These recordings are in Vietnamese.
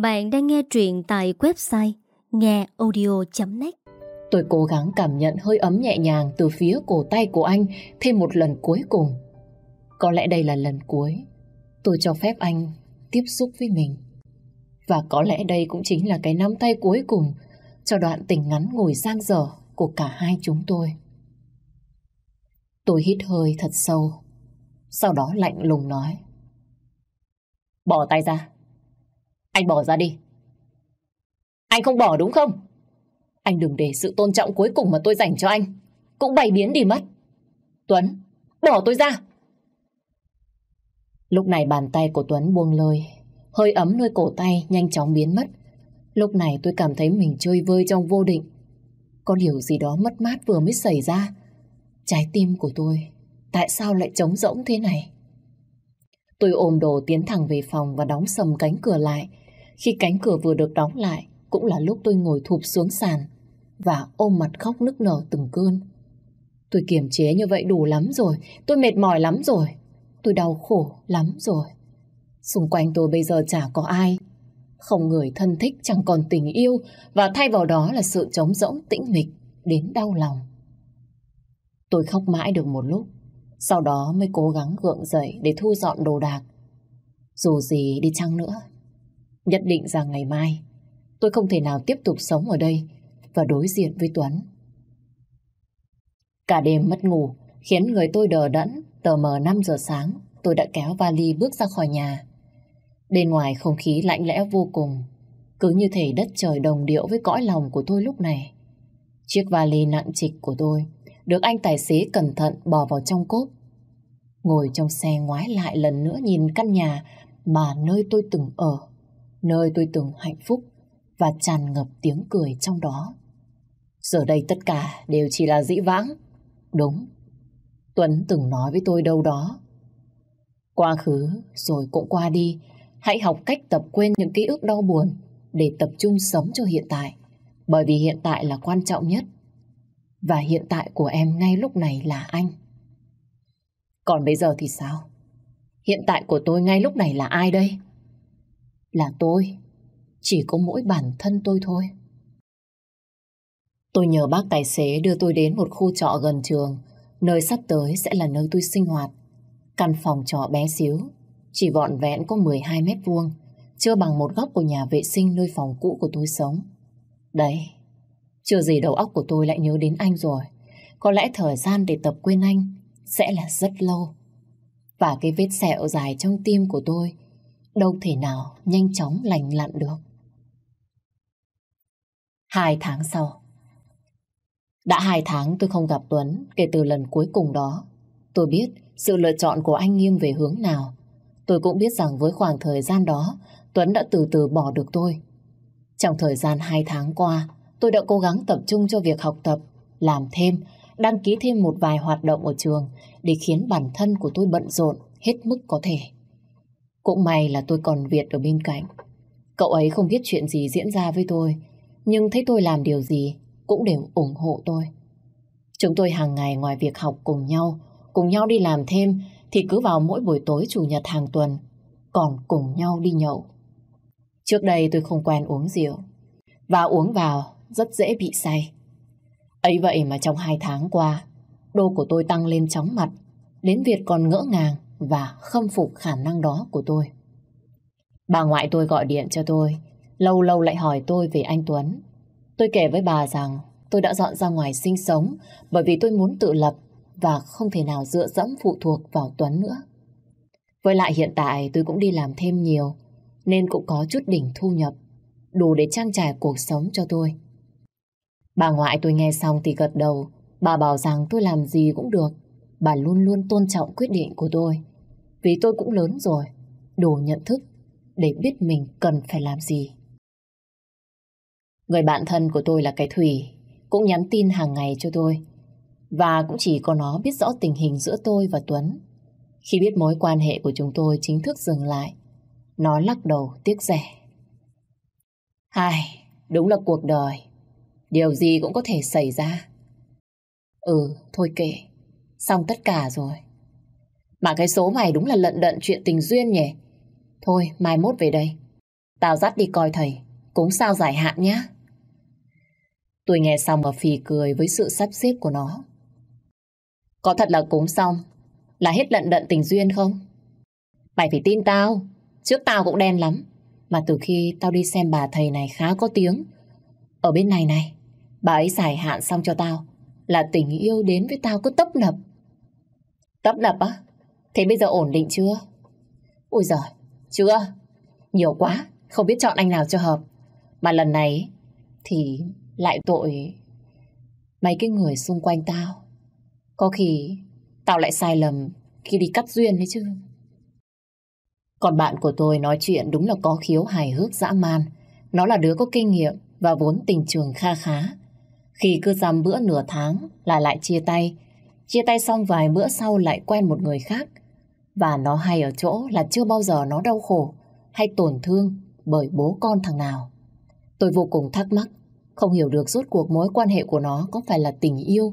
Bạn đang nghe truyện tại website ngheaudio.net Tôi cố gắng cảm nhận hơi ấm nhẹ nhàng từ phía cổ tay của anh thêm một lần cuối cùng. Có lẽ đây là lần cuối tôi cho phép anh tiếp xúc với mình. Và có lẽ đây cũng chính là cái nắm tay cuối cùng cho đoạn tình ngắn ngồi sang dở của cả hai chúng tôi. Tôi hít hơi thật sâu, sau đó lạnh lùng nói. Bỏ tay ra. Anh bỏ ra đi. Anh không bỏ đúng không? Anh đừng để sự tôn trọng cuối cùng mà tôi dành cho anh cũng bay biến đi mất. Tuấn, bỏ tôi ra. Lúc này bàn tay của Tuấn buông lơi, hơi ấm nơi cổ tay nhanh chóng biến mất. Lúc này tôi cảm thấy mình chơi vơi trong vô định. Có điều gì đó mất mát vừa mới xảy ra. Trái tim của tôi, tại sao lại trống rỗng thế này? Tôi ôm đồ tiến thẳng về phòng và đóng sầm cánh cửa lại. Khi cánh cửa vừa được đóng lại, cũng là lúc tôi ngồi thụp xuống sàn và ôm mặt khóc nức nở từng cơn. Tôi kiềm chế như vậy đủ lắm rồi, tôi mệt mỏi lắm rồi, tôi đau khổ lắm rồi. Xung quanh tôi bây giờ chả có ai, không người thân thích chẳng còn tình yêu và thay vào đó là sự trống rỗng tĩnh mịch đến đau lòng. Tôi khóc mãi được một lúc, sau đó mới cố gắng gượng dậy để thu dọn đồ đạc. Dù gì đi chăng nữa, nhất định rằng ngày mai tôi không thể nào tiếp tục sống ở đây và đối diện với Tuấn. Cả đêm mất ngủ khiến người tôi đờ đẫn, tờ mờ 5 giờ sáng tôi đã kéo vali bước ra khỏi nhà. Bên ngoài không khí lạnh lẽo vô cùng, cứ như thể đất trời đồng điệu với cõi lòng của tôi lúc này. Chiếc vali nặng trịch của tôi được anh tài xế cẩn thận bỏ vào trong cốp. Ngồi trong xe ngoái lại lần nữa nhìn căn nhà mà nơi tôi từng ở, nơi tôi từng hạnh phúc và tràn ngập tiếng cười trong đó. Giờ đây tất cả đều chỉ là dĩ vãng. Đúng, Tuấn từng nói với tôi đâu đó. Quá khứ rồi cũng qua đi, hãy học cách tập quên những ký ức đau buồn để tập trung sống cho hiện tại. Bởi vì hiện tại là quan trọng nhất. Và hiện tại của em ngay lúc này là anh. Còn bây giờ thì sao? Hiện tại của tôi ngay lúc này là ai đây? Là tôi. Chỉ có mỗi bản thân tôi thôi. Tôi nhờ bác tài xế đưa tôi đến một khu trọ gần trường, nơi sắp tới sẽ là nơi tôi sinh hoạt. Căn phòng trọ bé xíu, chỉ vọn vẹn có 12 mét vuông, chưa bằng một góc của nhà vệ sinh nơi phòng cũ của tôi sống. Đấy, chưa gì đầu óc của tôi lại nhớ đến anh rồi. Có lẽ thời gian để tập quên anh sẽ là rất lâu. Và cái vết sẹo dài trong tim của tôi đâu thể nào nhanh chóng lành lặn được. Hai tháng sau. Đã hai tháng tôi không gặp Tuấn kể từ lần cuối cùng đó. Tôi biết sự lựa chọn của anh nghiêng về hướng nào. Tôi cũng biết rằng với khoảng thời gian đó, Tuấn đã từ từ bỏ được tôi. Trong thời gian hai tháng qua, tôi đã cố gắng tập trung cho việc học tập, làm thêm, đăng ký thêm một vài hoạt động ở trường để khiến bản thân của tôi bận rộn hết mức có thể. Cũng may là tôi còn Việt ở bên cạnh. Cậu ấy không biết chuyện gì diễn ra với tôi, nhưng thấy tôi làm điều gì cũng đều ủng hộ tôi. Chúng tôi hàng ngày ngoài việc học cùng nhau, cùng nhau đi làm thêm thì cứ vào mỗi buổi tối chủ nhật hàng tuần còn cùng nhau đi nhậu. Trước đây tôi không quen uống rượu và uống vào rất dễ bị say. Ấy vậy mà trong hai tháng qua đô của tôi tăng lên chóng mặt đến Việt còn ngỡ ngàng và khâm phục khả năng đó của tôi. Bà ngoại tôi gọi điện cho tôi, lâu lâu lại hỏi tôi về anh Tuấn. Tôi kể với bà rằng tôi đã dọn ra ngoài sinh sống bởi vì tôi muốn tự lập và không thể nào dựa dẫm phụ thuộc vào Tuấn nữa. Với lại hiện tại tôi cũng đi làm thêm nhiều, nên cũng có chút đỉnh thu nhập, đủ để trang trải cuộc sống cho tôi. Bà ngoại tôi nghe xong thì gật đầu bà bảo rằng tôi làm gì cũng được bà luôn luôn tôn trọng quyết định của tôi vì tôi cũng lớn rồi đủ nhận thức để biết mình cần phải làm gì. Người bạn thân của tôi là cái Thủy cũng nhắn tin hàng ngày cho tôi và cũng chỉ có nó biết rõ tình hình giữa tôi và Tuấn. Khi biết mối quan hệ của chúng tôi chính thức dừng lại, nó lắc đầu tiếc rẻ. Hai, đúng là cuộc đời. Điều gì cũng có thể xảy ra. Ừ, thôi kệ. Xong tất cả rồi. Mà cái số mày đúng là lận đận chuyện tình duyên nhỉ. Thôi, mai mốt về đây. Tao dắt đi coi thầy, cúng sao giải hạn nhé. Tôi nghe xong mà phì cười với sự sắp xếp của nó. Có thật là cúng xong, là hết lận đận tình duyên không? Mày phải tin tao, trước tao cũng đen lắm. Mà từ khi tao đi xem bà thầy này khá có tiếng. Ở bên này này, bà ấy giải hạn xong cho tao, là tình yêu đến với tao cứ tấp nập. Tấp nập á? Thế bây giờ ổn định chưa? Ôi giời, chưa. Nhiều quá, không biết chọn anh nào cho hợp. Mà lần này thì lại tội mấy cái người xung quanh tao. Có khi tao lại sai lầm khi đi cắt duyên đấy chứ. Còn bạn của tôi nói chuyện đúng là có khiếu hài hước dã man. Nó là đứa có kinh nghiệm và vốn tình trường kha khá. Khi cứ dăm bữa nửa tháng là lại chia tay. Chia tay xong vài bữa sau lại quen một người khác. Và nó hay ở chỗ là chưa bao giờ nó đau khổ hay tổn thương bởi bố con thằng nào. Tôi vô cùng thắc mắc, không hiểu được rốt cuộc mối quan hệ của nó có phải là tình yêu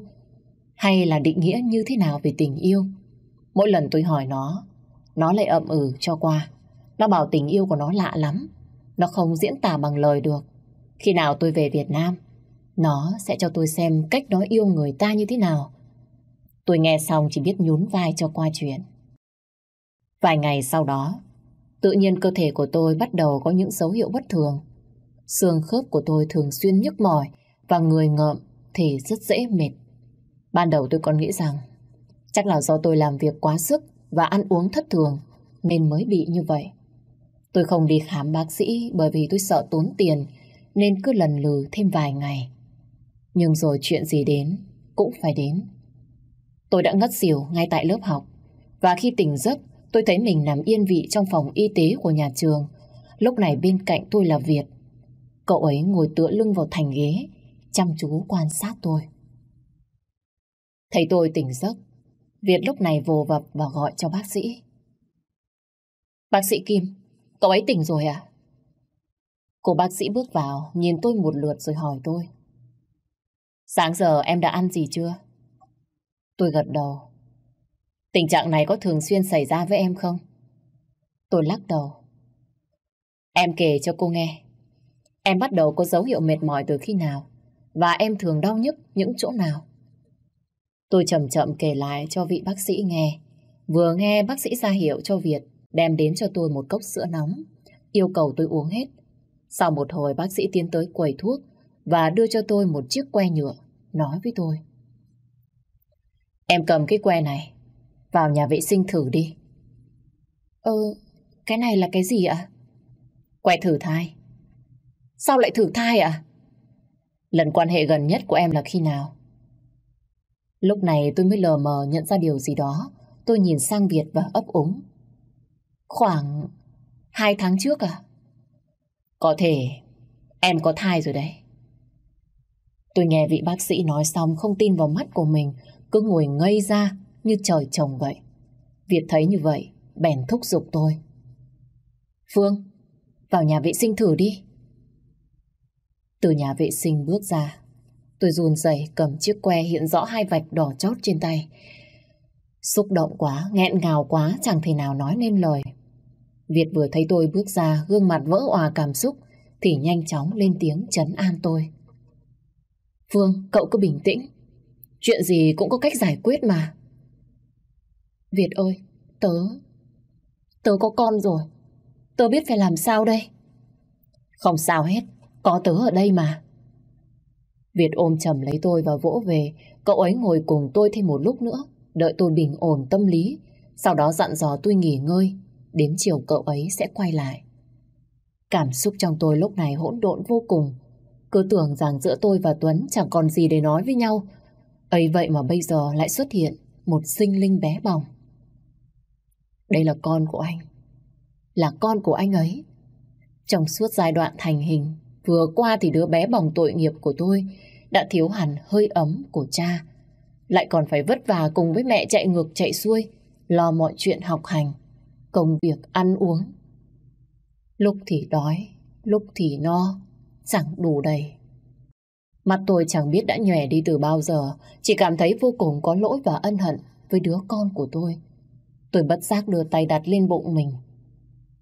hay là định nghĩa như thế nào về tình yêu. Mỗi lần tôi hỏi nó, nó lại ậm ừ cho qua. Nó bảo tình yêu của nó lạ lắm, nó không diễn tả bằng lời được. Khi nào tôi về Việt Nam, nó sẽ cho tôi xem cách nó yêu người ta như thế nào. Tôi nghe xong chỉ biết nhún vai cho qua chuyện. Vài ngày sau đó, tự nhiên cơ thể của tôi bắt đầu có những dấu hiệu bất thường. Xương khớp của tôi thường xuyên nhức mỏi và người ngợm thì rất dễ mệt. Ban đầu tôi còn nghĩ rằng chắc là do tôi làm việc quá sức và ăn uống thất thường nên mới bị như vậy. Tôi không đi khám bác sĩ bởi vì tôi sợ tốn tiền nên cứ lần lừ thêm vài ngày. Nhưng rồi chuyện gì đến cũng phải đến. Tôi đã ngất xỉu ngay tại lớp học và khi tỉnh giấc tôi thấy mình nằm yên vị trong phòng y tế của nhà trường. Lúc này bên cạnh tôi là Việt. Cậu ấy ngồi tựa lưng vào thành ghế chăm chú quan sát tôi. Thấy tôi tỉnh giấc Việt lúc này vồ vập và gọi cho bác sĩ. Bác sĩ Kim, cậu ấy tỉnh rồi à? Cô bác sĩ bước vào, nhìn tôi một lượt rồi hỏi tôi. Sáng giờ em đã ăn gì chưa? Tôi gật đầu. Tình trạng này có thường xuyên xảy ra với em không? Tôi lắc đầu. Em kể cho cô nghe. Em bắt đầu có dấu hiệu mệt mỏi từ khi nào? Và em thường đau nhức những chỗ nào? Tôi chậm chậm kể lại cho vị bác sĩ nghe. Vừa nghe bác sĩ ra hiệu cho Việt đem đến cho tôi một cốc sữa nóng, yêu cầu tôi uống hết. Sau một hồi bác sĩ tiến tới quầy thuốc và đưa cho tôi một chiếc que nhựa, nói với tôi. Em cầm cái que này, vào nhà vệ sinh thử đi. Ơ, cái này là cái gì ạ? Que thử thai. Sao lại thử thai ạ? Lần quan hệ gần nhất của em là khi nào? Lúc này tôi mới lờ mờ nhận ra điều gì đó. Tôi nhìn sang Việt và ấp úng. Khoảng hai tháng trước à? Có thể em có thai rồi đấy. Tôi nghe vị bác sĩ nói xong không tin vào mắt của mình, cứ ngồi ngây ra như trời trồng vậy. Việt thấy như vậy, bèn thúc giục tôi. Phương, vào nhà vệ sinh thử đi. Từ nhà vệ sinh bước ra, Tôi run rẩy cầm chiếc que hiện rõ hai vạch đỏ chót trên tay. Xúc động quá, nghẹn ngào quá, chẳng thể nào nói nên lời. Việt vừa thấy tôi bước ra, gương mặt vỡ òa cảm xúc, thì nhanh chóng lên tiếng chấn an tôi. Phương, cậu cứ bình tĩnh. Chuyện gì cũng có cách giải quyết mà. Việt ơi, tớ... Tớ có con rồi. Tớ biết phải làm sao đây? Không sao hết, có tớ ở đây mà. Việt ôm chầm lấy tôi và vỗ về, cậu ấy ngồi cùng tôi thêm một lúc nữa, đợi tôi bình ổn tâm lý, sau đó dặn dò tôi nghỉ ngơi, đến chiều cậu ấy sẽ quay lại. Cảm xúc trong tôi lúc này hỗn độn vô cùng, cứ tưởng rằng giữa tôi và Tuấn chẳng còn gì để nói với nhau, ấy vậy mà bây giờ lại xuất hiện một sinh linh bé bỏng. Đây là con của anh, là con của anh ấy. Trong suốt giai đoạn thành hình, vừa qua thì đứa bé bỏng tội nghiệp của tôi đã thiếu hẳn hơi ấm của cha. Lại còn phải vất vả cùng với mẹ chạy ngược chạy xuôi, lo mọi chuyện học hành, công việc ăn uống. Lúc thì đói, lúc thì no, chẳng đủ đầy. Mặt tôi chẳng biết đã nhòe đi từ bao giờ, chỉ cảm thấy vô cùng có lỗi và ân hận với đứa con của tôi. Tôi bất giác đưa tay đặt lên bụng mình.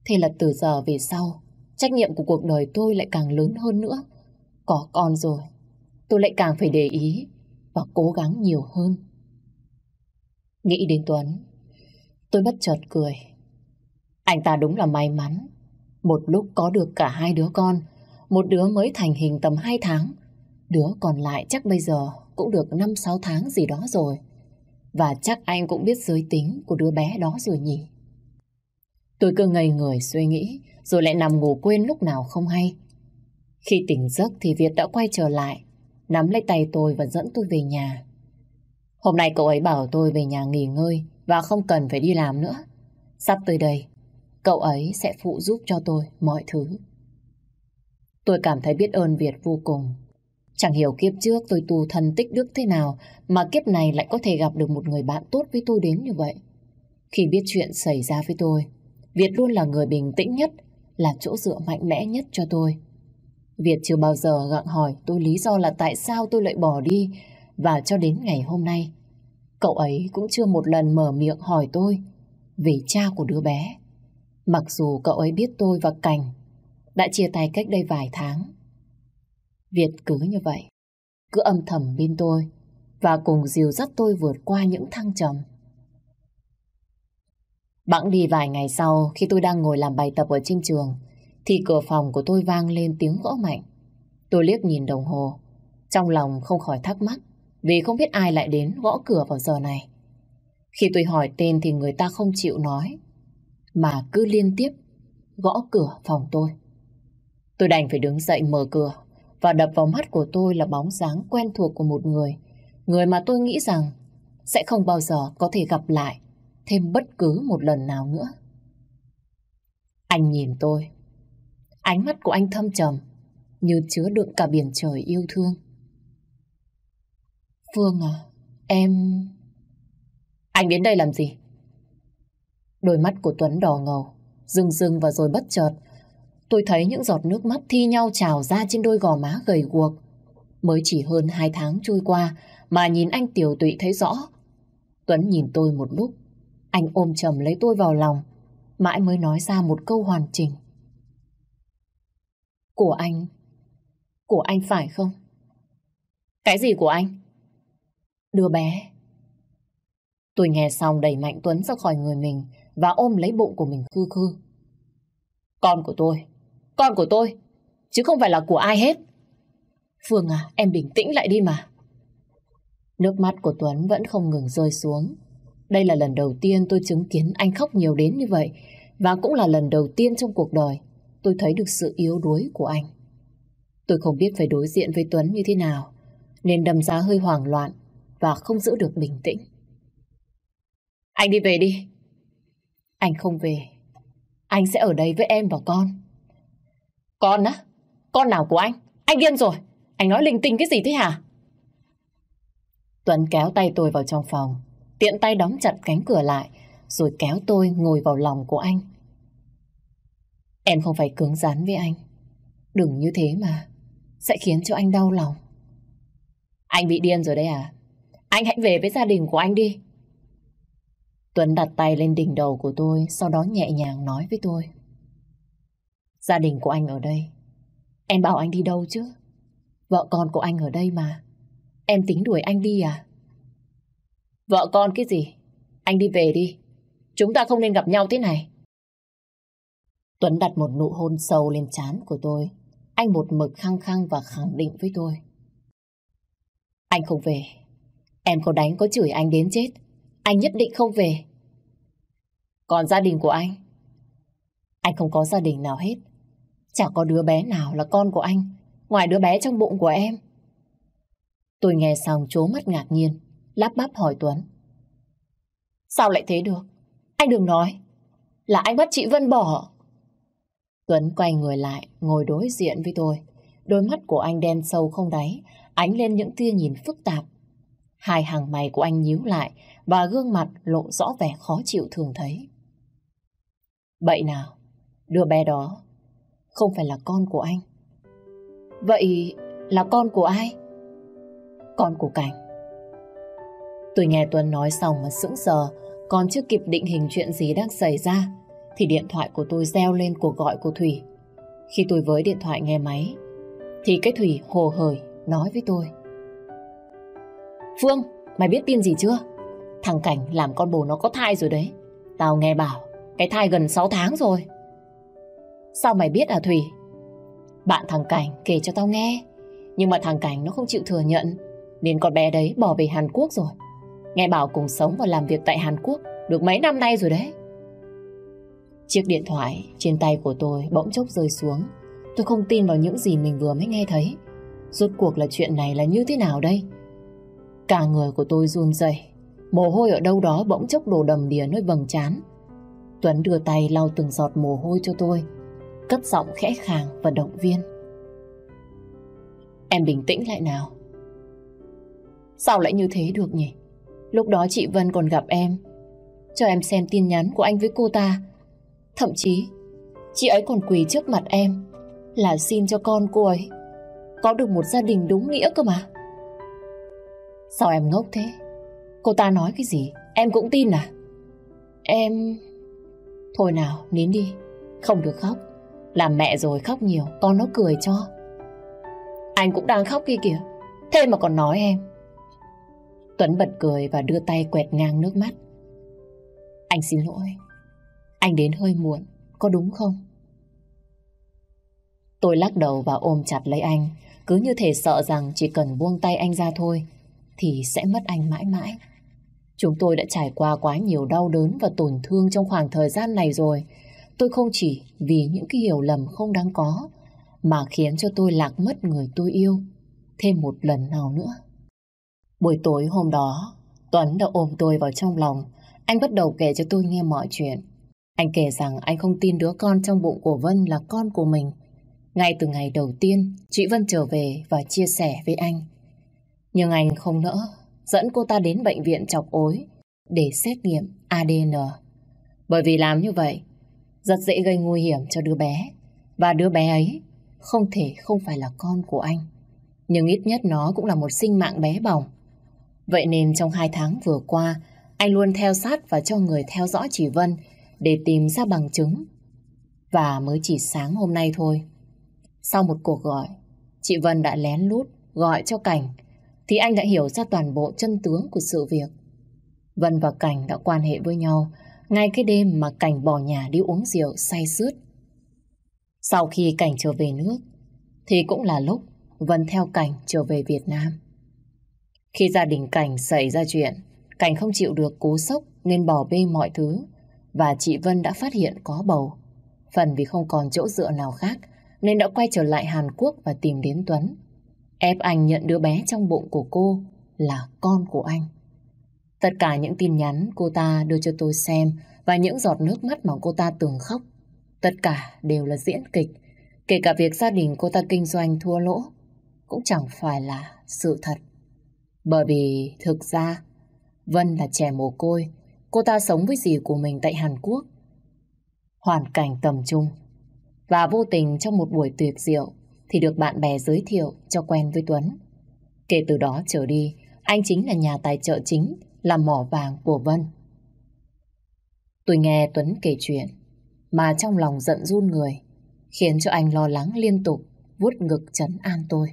Thế là từ giờ về sau, trách nhiệm của cuộc đời tôi lại càng lớn hơn nữa. Có con rồi, tôi lại càng phải để ý và cố gắng nhiều hơn. Nghĩ đến Tuấn, tôi bất chợt cười. Anh ta đúng là may mắn. Một lúc có được cả hai đứa con, một đứa mới thành hình tầm 2 tháng, đứa còn lại chắc bây giờ cũng được 5-6 tháng gì đó rồi. Và chắc anh cũng biết giới tính của đứa bé đó rồi nhỉ. Tôi cứ ngây người suy nghĩ, rồi lại nằm ngủ quên lúc nào không hay. Khi tỉnh giấc thì Việt đã quay trở lại, nắm lấy tay tôi và dẫn tôi về nhà. Hôm nay cậu ấy bảo tôi về nhà nghỉ ngơi và không cần phải đi làm nữa. Sắp tới đây, cậu ấy sẽ phụ giúp cho tôi mọi thứ. Tôi cảm thấy biết ơn Việt vô cùng. Chẳng hiểu kiếp trước tôi tu thần tích đức thế nào mà kiếp này lại có thể gặp được một người bạn tốt với tôi đến như vậy. Khi biết chuyện xảy ra với tôi, Việt luôn là người bình tĩnh nhất, là chỗ dựa mạnh mẽ nhất cho tôi. Việt chưa bao giờ gặng hỏi tôi lý do là tại sao tôi lại bỏ đi và cho đến ngày hôm nay, cậu ấy cũng chưa một lần mở miệng hỏi tôi về cha của đứa bé. Mặc dù cậu ấy biết tôi và Cảnh đã chia tay cách đây vài tháng. Việt cứ như vậy, cứ âm thầm bên tôi và cùng dìu dắt tôi vượt qua những thăng trầm. Bẵng đi vài ngày sau, khi tôi đang ngồi làm bài tập ở trên trường, thì cửa phòng của tôi vang lên tiếng gõ mạnh. Tôi liếc nhìn đồng hồ, trong lòng không khỏi thắc mắc, vì không biết ai lại đến gõ cửa vào giờ này. Khi tôi hỏi tên thì người ta không chịu nói, mà cứ liên tiếp gõ cửa phòng tôi. Tôi đành phải đứng dậy mở cửa, và đập vào mắt của tôi là bóng dáng quen thuộc của một người, người mà tôi nghĩ rằng sẽ không bao giờ có thể gặp lại thêm bất cứ một lần nào nữa. Anh nhìn tôi. Ánh mắt của anh thâm trầm, như chứa đựng cả biển trời yêu thương. Phương à, em... Anh đến đây làm gì? Đôi mắt của Tuấn đỏ ngầu, rưng rưng và rồi bất chợt. Tôi thấy những giọt nước mắt thi nhau trào ra trên đôi gò má gầy guộc. Mới chỉ hơn hai tháng trôi qua mà nhìn anh tiểu tụy thấy rõ. Tuấn nhìn tôi một lúc, anh ôm chầm lấy tôi vào lòng, mãi mới nói ra một câu hoàn chỉnh. Của anh, của anh phải không? Cái gì của anh? Đứa bé. Tôi nghe xong đẩy mạnh Tuấn ra khỏi người mình và ôm lấy bụng của mình khư khư. Con của tôi, con của tôi, chứ không phải là của ai hết. Phương à, em bình tĩnh lại đi mà. Nước mắt của Tuấn vẫn không ngừng rơi xuống. Đây là lần đầu tiên tôi chứng kiến anh khóc nhiều đến như vậy và cũng là lần đầu tiên trong cuộc đời tôi thấy được sự yếu đuối của anh. Tôi không biết phải đối diện với Tuấn như thế nào nên đầm ra hơi hoảng loạn và không giữ được bình tĩnh. Anh đi về đi. Anh không về. Anh sẽ ở đây với em và con. Con á? Con nào của anh? Anh điên rồi. Anh nói linh tinh cái gì thế hả? Tuấn kéo tay tôi vào trong phòng tiện tay đóng chặt cánh cửa lại, rồi kéo tôi ngồi vào lòng của anh. Em không phải cứng rắn với anh. Đừng như thế mà, sẽ khiến cho anh đau lòng. Anh bị điên rồi đấy à? Anh hãy về với gia đình của anh đi. Tuấn đặt tay lên đỉnh đầu của tôi, sau đó nhẹ nhàng nói với tôi. Gia đình của anh ở đây. Em bảo anh đi đâu chứ? Vợ con của anh ở đây mà. Em tính đuổi anh đi à? Vợ con cái gì? Anh đi về đi. Chúng ta không nên gặp nhau thế này. Tuấn đặt một nụ hôn sâu lên trán của tôi. Anh một mực khăng khăng và khẳng định với tôi. Anh không về. Em có đánh có chửi anh đến chết. Anh nhất định không về. Còn gia đình của anh? Anh không có gia đình nào hết. Chẳng có đứa bé nào là con của anh, ngoài đứa bé trong bụng của em. Tôi nghe xong chố mắt ngạc nhiên lắp bắp hỏi Tuấn. Sao lại thế được? Anh đừng nói. Là anh bắt chị Vân bỏ. Tuấn quay người lại, ngồi đối diện với tôi. Đôi mắt của anh đen sâu không đáy, ánh lên những tia nhìn phức tạp. Hai hàng mày của anh nhíu lại và gương mặt lộ rõ vẻ khó chịu thường thấy. Vậy nào, đứa bé đó không phải là con của anh. Vậy là con của ai? Con của Cảnh. Tôi nghe Tuấn nói xong mà sững sờ, còn chưa kịp định hình chuyện gì đang xảy ra, thì điện thoại của tôi reo lên cuộc gọi của Thủy. Khi tôi với điện thoại nghe máy, thì cái Thủy hồ hởi nói với tôi. Phương, mày biết tin gì chưa? Thằng Cảnh làm con bồ nó có thai rồi đấy. Tao nghe bảo, cái thai gần 6 tháng rồi. Sao mày biết à Thủy? Bạn thằng Cảnh kể cho tao nghe. Nhưng mà thằng Cảnh nó không chịu thừa nhận. Nên con bé đấy bỏ về Hàn Quốc rồi. Nghe bảo cùng sống và làm việc tại Hàn Quốc được mấy năm nay rồi đấy. Chiếc điện thoại trên tay của tôi bỗng chốc rơi xuống. Tôi không tin vào những gì mình vừa mới nghe thấy. Rốt cuộc là chuyện này là như thế nào đây? Cả người của tôi run rẩy, mồ hôi ở đâu đó bỗng chốc đổ đầm đìa nơi vầng trán. Tuấn đưa tay lau từng giọt mồ hôi cho tôi, cất giọng khẽ khàng và động viên. Em bình tĩnh lại nào. Sao lại như thế được nhỉ? Lúc đó chị Vân còn gặp em, cho em xem tin nhắn của anh với cô ta. Thậm chí, chị ấy còn quỳ trước mặt em là xin cho con cô ấy có được một gia đình đúng nghĩa cơ mà. Sao em ngốc thế? Cô ta nói cái gì? Em cũng tin à? Em... Thôi nào, nín đi. Không được khóc. Làm mẹ rồi khóc nhiều, con nó cười cho. Anh cũng đang khóc kia kìa. Thế mà còn nói em. Tuấn bật cười và đưa tay quẹt ngang nước mắt. Anh xin lỗi. Anh đến hơi muộn, có đúng không? Tôi lắc đầu và ôm chặt lấy anh, cứ như thể sợ rằng chỉ cần buông tay anh ra thôi, thì sẽ mất anh mãi mãi. Chúng tôi đã trải qua quá nhiều đau đớn và tổn thương trong khoảng thời gian này rồi. Tôi không chỉ vì những cái hiểu lầm không đáng có, mà khiến cho tôi lạc mất người tôi yêu thêm một lần nào nữa. Buổi tối hôm đó, Tuấn đã ôm tôi vào trong lòng. Anh bắt đầu kể cho tôi nghe mọi chuyện. Anh kể rằng anh không tin đứa con trong bụng của Vân là con của mình. Ngay từ ngày đầu tiên, chị Vân trở về và chia sẻ với anh. Nhưng anh không nỡ, dẫn cô ta đến bệnh viện chọc ối để xét nghiệm ADN. Bởi vì làm như vậy, rất dễ gây nguy hiểm cho đứa bé. Và đứa bé ấy không thể không phải là con của anh. Nhưng ít nhất nó cũng là một sinh mạng bé bỏng. Vậy nên trong hai tháng vừa qua, anh luôn theo sát và cho người theo dõi chị Vân để tìm ra bằng chứng. Và mới chỉ sáng hôm nay thôi. Sau một cuộc gọi, chị Vân đã lén lút gọi cho Cảnh thì anh đã hiểu ra toàn bộ chân tướng của sự việc. Vân và Cảnh đã quan hệ với nhau ngay cái đêm mà Cảnh bỏ nhà đi uống rượu say sướt. Sau khi Cảnh trở về nước thì cũng là lúc Vân theo Cảnh trở về Việt Nam. Khi gia đình Cảnh xảy ra chuyện, Cảnh không chịu được cú sốc nên bỏ bê mọi thứ và chị Vân đã phát hiện có bầu. Phần vì không còn chỗ dựa nào khác nên đã quay trở lại Hàn Quốc và tìm đến Tuấn. Ép anh nhận đứa bé trong bụng của cô là con của anh. Tất cả những tin nhắn cô ta đưa cho tôi xem và những giọt nước mắt mà cô ta từng khóc, tất cả đều là diễn kịch. Kể cả việc gia đình cô ta kinh doanh thua lỗ cũng chẳng phải là sự thật. Bởi vì thực ra Vân là trẻ mồ côi, cô ta sống với dì của mình tại Hàn Quốc. Hoàn cảnh tầm trung và vô tình trong một buổi tuyệt diệu thì được bạn bè giới thiệu cho quen với Tuấn. Kể từ đó trở đi, anh chính là nhà tài trợ chính, là mỏ vàng của Vân. Tôi nghe Tuấn kể chuyện, mà trong lòng giận run người, khiến cho anh lo lắng liên tục, vuốt ngực chấn an tôi.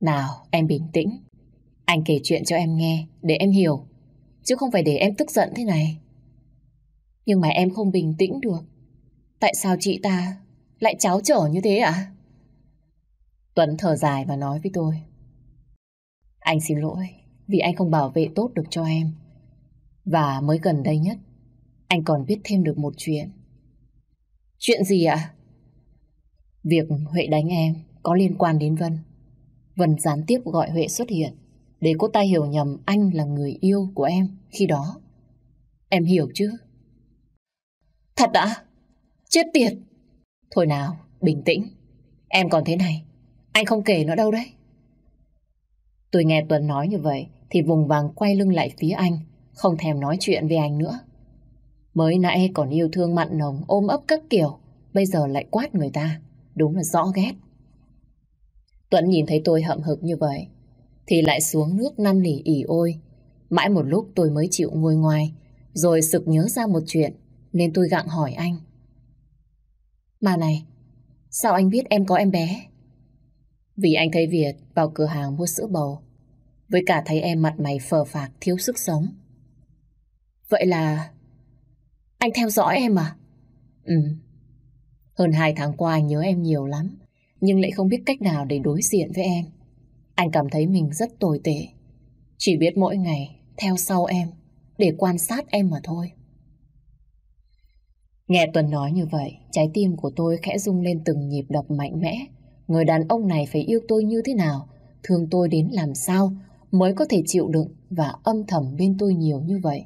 Nào, em bình tĩnh. Anh kể chuyện cho em nghe, để em hiểu, chứ không phải để em tức giận thế này. Nhưng mà em không bình tĩnh được. Tại sao chị ta lại cháo trở như thế ạ? Tuấn thở dài và nói với tôi. Anh xin lỗi vì anh không bảo vệ tốt được cho em. Và mới gần đây nhất, anh còn biết thêm được một chuyện. Chuyện gì ạ? Việc Huệ đánh em có liên quan đến Vân. Vân gián tiếp gọi Huệ xuất hiện để cô ta hiểu nhầm anh là người yêu của em khi đó. Em hiểu chứ? Thật đã Chết tiệt! Thôi nào, bình tĩnh. Em còn thế này, anh không kể nữa đâu đấy. Tôi nghe Tuấn nói như vậy thì vùng vàng quay lưng lại phía anh, không thèm nói chuyện với anh nữa. Mới nãy còn yêu thương mặn nồng, ôm ấp các kiểu, bây giờ lại quát người ta. Đúng là rõ ghét. Tuấn nhìn thấy tôi hậm hực như vậy, thì lại xuống nước năn nỉ ỉ ôi. Mãi một lúc tôi mới chịu ngồi ngoài, rồi sực nhớ ra một chuyện, nên tôi gặng hỏi anh. Mà này, Sao anh biết em có em bé? Vì anh thấy Việt vào cửa hàng mua sữa bầu. Với cả thấy em mặt mày phờ phạc thiếu sức sống. Vậy là... Anh theo dõi em à? Ừ. Hơn hai tháng qua anh nhớ em nhiều lắm. Nhưng lại không biết cách nào để đối diện với em. Anh cảm thấy mình rất tồi tệ. Chỉ biết mỗi ngày theo sau em để quan sát em mà thôi. Nghe Tuấn nói như vậy, trái tim của tôi khẽ rung lên từng nhịp đập mạnh mẽ. Người đàn ông này phải yêu tôi như thế nào, thương tôi đến làm sao mới có thể chịu đựng và âm thầm bên tôi nhiều như vậy.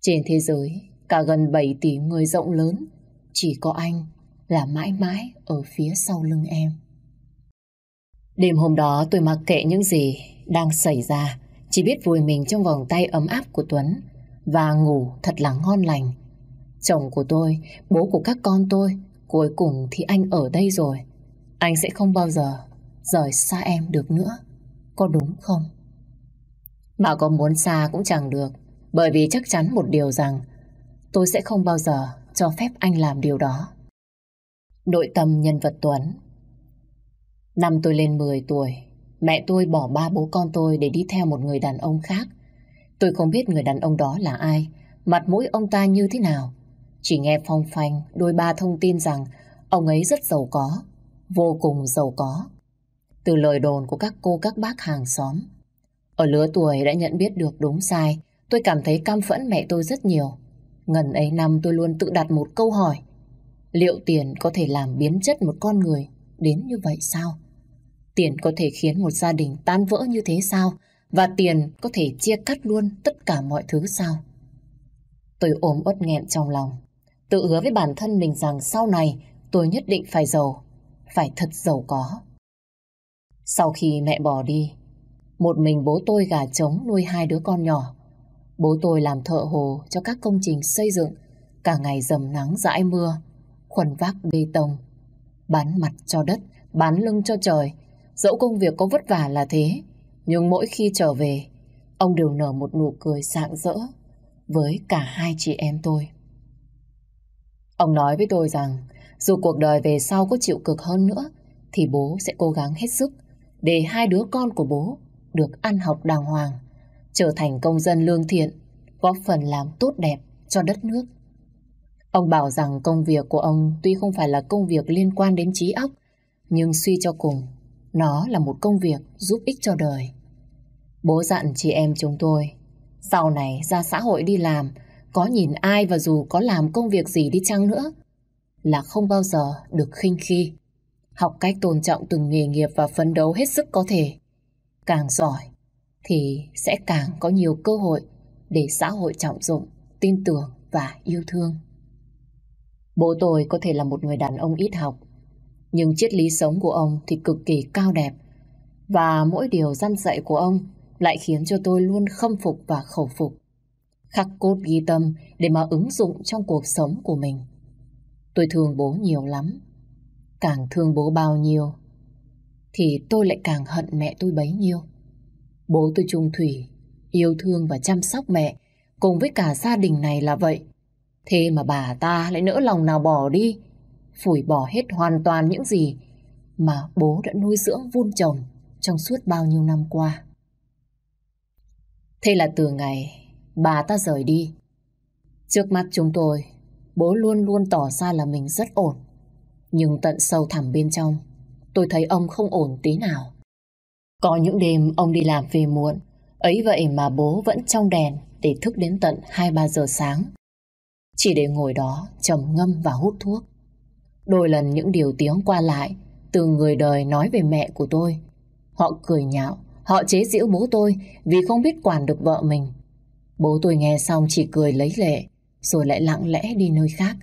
Trên thế giới, cả gần 7 tỷ người rộng lớn, chỉ có anh là mãi mãi ở phía sau lưng em. Đêm hôm đó tôi mặc kệ những gì đang xảy ra, chỉ biết vùi mình trong vòng tay ấm áp của Tuấn và ngủ thật là ngon lành. Chồng của tôi, bố của các con tôi, cuối cùng thì anh ở đây rồi. Anh sẽ không bao giờ rời xa em được nữa. Có đúng không? Mà có muốn xa cũng chẳng được, bởi vì chắc chắn một điều rằng tôi sẽ không bao giờ cho phép anh làm điều đó. Nội tâm nhân vật Tuấn Năm tôi lên 10 tuổi, mẹ tôi bỏ ba bố con tôi để đi theo một người đàn ông khác. Tôi không biết người đàn ông đó là ai, mặt mũi ông ta như thế nào. Chỉ nghe phong phanh đôi ba thông tin rằng ông ấy rất giàu có, vô cùng giàu có. Từ lời đồn của các cô các bác hàng xóm. Ở lứa tuổi đã nhận biết được đúng sai, tôi cảm thấy cam phẫn mẹ tôi rất nhiều. Ngần ấy năm tôi luôn tự đặt một câu hỏi. Liệu tiền có thể làm biến chất một con người đến như vậy sao? Tiền có thể khiến một gia đình tan vỡ như thế sao? Và tiền có thể chia cắt luôn tất cả mọi thứ sao? Tôi ôm uất nghẹn trong lòng. Tự hứa với bản thân mình rằng sau này tôi nhất định phải giàu, phải thật giàu có. Sau khi mẹ bỏ đi, một mình bố tôi gà trống nuôi hai đứa con nhỏ. Bố tôi làm thợ hồ cho các công trình xây dựng, cả ngày dầm nắng dãi mưa, khuẩn vác bê tông, bán mặt cho đất, bán lưng cho trời. Dẫu công việc có vất vả là thế, nhưng mỗi khi trở về, ông đều nở một nụ cười sạng rỡ với cả hai chị em tôi. Ông nói với tôi rằng dù cuộc đời về sau có chịu cực hơn nữa thì bố sẽ cố gắng hết sức để hai đứa con của bố được ăn học đàng hoàng, trở thành công dân lương thiện, góp phần làm tốt đẹp cho đất nước. Ông bảo rằng công việc của ông tuy không phải là công việc liên quan đến trí óc, nhưng suy cho cùng, nó là một công việc giúp ích cho đời. Bố dặn chị em chúng tôi, sau này ra xã hội đi làm, có nhìn ai và dù có làm công việc gì đi chăng nữa, là không bao giờ được khinh khi. Học cách tôn trọng từng nghề nghiệp và phấn đấu hết sức có thể. Càng giỏi thì sẽ càng có nhiều cơ hội để xã hội trọng dụng, tin tưởng và yêu thương. Bố tôi có thể là một người đàn ông ít học, nhưng triết lý sống của ông thì cực kỳ cao đẹp. Và mỗi điều răn dạy của ông lại khiến cho tôi luôn khâm phục và khẩu phục. Khắc cốt ghi tâm để mà ứng dụng trong cuộc sống của mình. Tôi thương bố nhiều lắm. Càng thương bố bao nhiêu, thì tôi lại càng hận mẹ tôi bấy nhiêu. Bố tôi trung thủy, yêu thương và chăm sóc mẹ, cùng với cả gia đình này là vậy. Thế mà bà ta lại nỡ lòng nào bỏ đi, phủi bỏ hết hoàn toàn những gì mà bố đã nuôi dưỡng vun trồng trong suốt bao nhiêu năm qua. Thế là từ ngày bà ta rời đi, trước mắt chúng tôi, bố luôn luôn tỏ ra là mình rất ổn. Nhưng tận sâu thẳm bên trong, tôi thấy ông không ổn tí nào. Có những đêm ông đi làm về muộn, ấy vậy mà bố vẫn trong đèn để thức đến tận 2-3 giờ sáng. Chỉ để ngồi đó trầm ngâm và hút thuốc. Đôi lần những điều tiếng qua lại từ người đời nói về mẹ của tôi. Họ cười nhạo, họ chế giễu bố tôi vì không biết quản được vợ mình. Bố tôi nghe xong chỉ cười lấy lệ, rồi lại lặng lẽ đi nơi khác.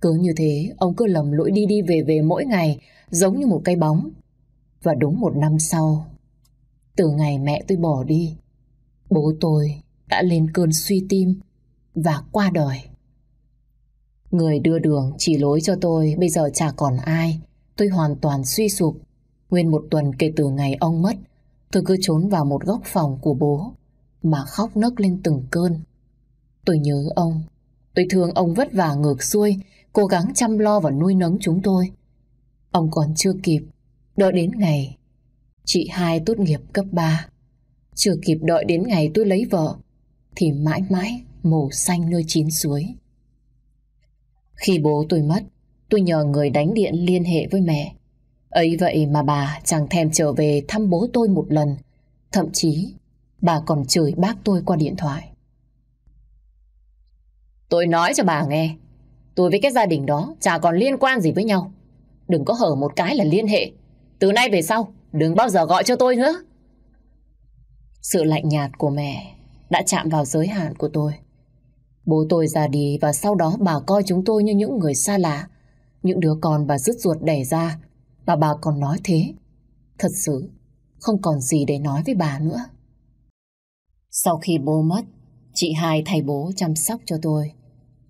Cứ như thế, ông cứ lầm lỗi đi đi về về mỗi ngày, giống như một cây bóng. Và đúng một năm sau, từ ngày mẹ tôi bỏ đi, bố tôi đã lên cơn suy tim và qua đời. Người đưa đường chỉ lối cho tôi bây giờ chả còn ai. Tôi hoàn toàn suy sụp. Nguyên một tuần kể từ ngày ông mất, tôi cứ trốn vào một góc phòng của bố mà khóc nấc lên từng cơn. Tôi nhớ ông. Tôi thương ông vất vả ngược xuôi, cố gắng chăm lo và nuôi nấng chúng tôi. Ông còn chưa kịp đợi đến ngày chị hai tốt nghiệp cấp 3. Chưa kịp đợi đến ngày tôi lấy vợ thì mãi mãi màu xanh nơi chín suối. Khi bố tôi mất, tôi nhờ người đánh điện liên hệ với mẹ. Ấy vậy mà bà chẳng thèm trở về thăm bố tôi một lần. Thậm chí, bà còn chửi bác tôi qua điện thoại. Tôi nói cho bà nghe, tôi với cái gia đình đó chả còn liên quan gì với nhau. Đừng có hở một cái là liên hệ. Từ nay về sau, đừng bao giờ gọi cho tôi nữa. Sự lạnh nhạt của mẹ đã chạm vào giới hạn của tôi. Bố tôi ra đi và sau đó bà coi chúng tôi như những người xa lạ. Những đứa con bà dứt ruột đẻ ra và bà còn nói thế. Thật sự không còn gì để nói với bà nữa. Sau khi bố mất, chị hai thay bố chăm sóc cho tôi.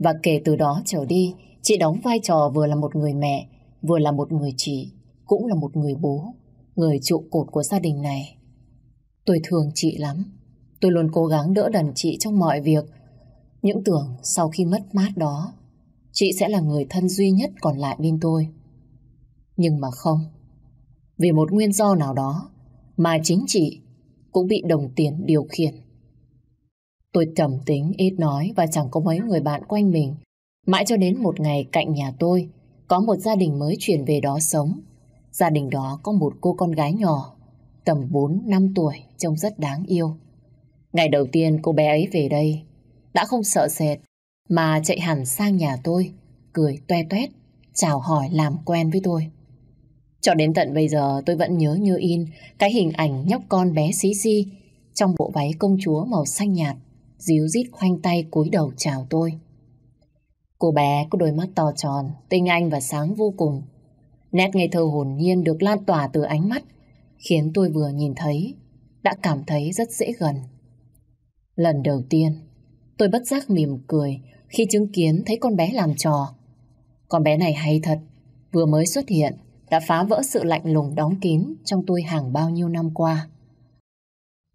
Và kể từ đó trở đi, chị đóng vai trò vừa là một người mẹ, vừa là một người chị, cũng là một người bố, người trụ cột của gia đình này. Tôi thương chị lắm. Tôi luôn cố gắng đỡ đần chị trong mọi việc. Những tưởng sau khi mất mát đó, chị sẽ là người thân duy nhất còn lại bên tôi. Nhưng mà không. Vì một nguyên do nào đó mà chính chị cũng bị đồng tiền điều khiển. Tôi trầm tính, ít nói và chẳng có mấy người bạn quanh mình. Mãi cho đến một ngày cạnh nhà tôi, có một gia đình mới chuyển về đó sống. Gia đình đó có một cô con gái nhỏ, tầm 4-5 tuổi, trông rất đáng yêu. Ngày đầu tiên cô bé ấy về đây, đã không sợ sệt, mà chạy hẳn sang nhà tôi, cười toe toét, chào hỏi làm quen với tôi. Cho đến tận bây giờ tôi vẫn nhớ như in cái hình ảnh nhóc con bé xí xi trong bộ váy công chúa màu xanh nhạt, díu dít khoanh tay cúi đầu chào tôi. Cô bé có đôi mắt to tròn, tinh anh và sáng vô cùng. Nét ngây thơ hồn nhiên được lan tỏa từ ánh mắt, khiến tôi vừa nhìn thấy, đã cảm thấy rất dễ gần. Lần đầu tiên, tôi bất giác mỉm cười khi chứng kiến thấy con bé làm trò. Con bé này hay thật, vừa mới xuất hiện đã phá vỡ sự lạnh lùng đóng kín trong tôi hàng bao nhiêu năm qua.